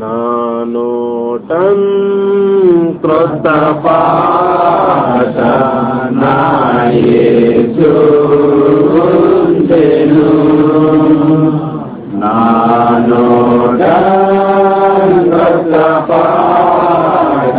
నానోటం కృత పాట నాయసుంచెను నానోటం క్రొత్త పాట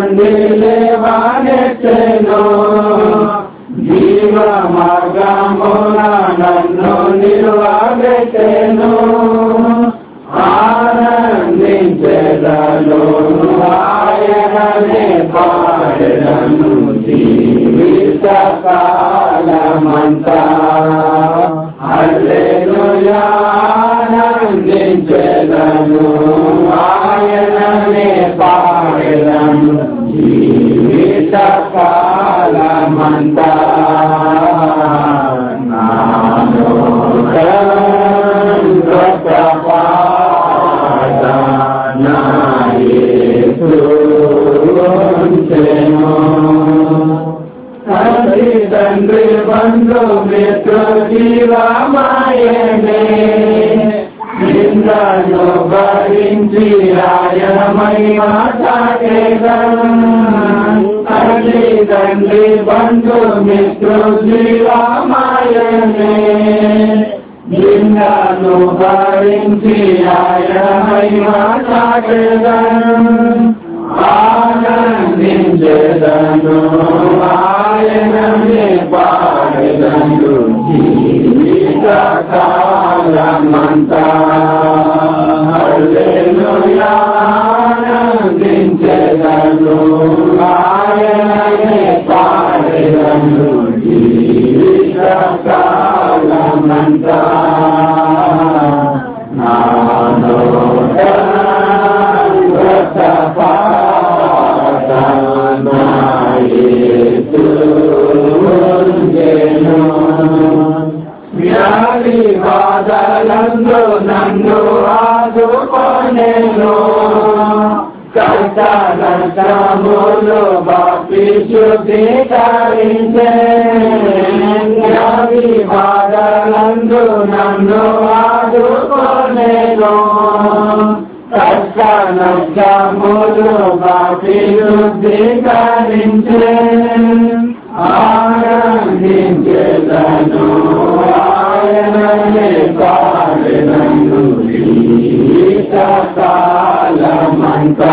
నుండి లేవానెత్తెను జీవ మార్గమున నన్ను నిలవాదెక్కెను ఆనందించెదను ఆయననే పాడెదను జీవిత కాలమంతా హల్లెలూయా ఆనందించెదను కాలమంతా నాలో తండ్రి బంధు మిత్ర నిందను భరించి రాయమై మాట్లాడేదండి తండ్రి బంధు మిత్ర జీవమాయనే నిందను భరించి రాయమై మాట్లాడేదను. ఆనందించేదను. ఆయననే జీవిత కాలమంతా హల్లెలూయా. కాలమంతా నాలో వ్యాధి కష్ట నష్టములు శుద్ధీకరించే వ్యాధి నన్ను ఆదుకొనేను కష్ట నష్టములు బాపి శుద్ధీకరించే ఆనందించేదను కాలమంతా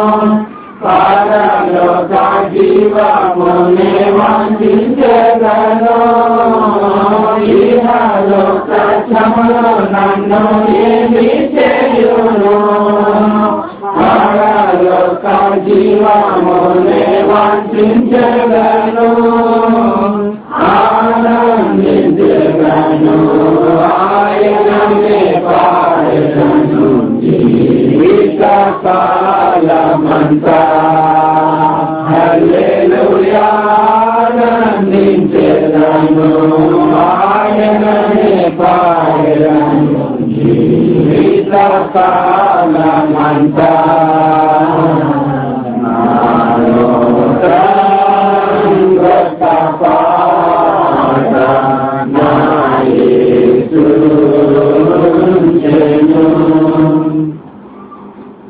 జీవమునే వంచగను ఈహలో సత్యములు నన్ను ఏమి చేయును పాలలో ఆనందించగను ఆయననే జీవిత కాలమంతా హల్లెలూయా ఆనందించగను ఆయననే పాడగను జీవిత కాలమంతా నాలో సంగత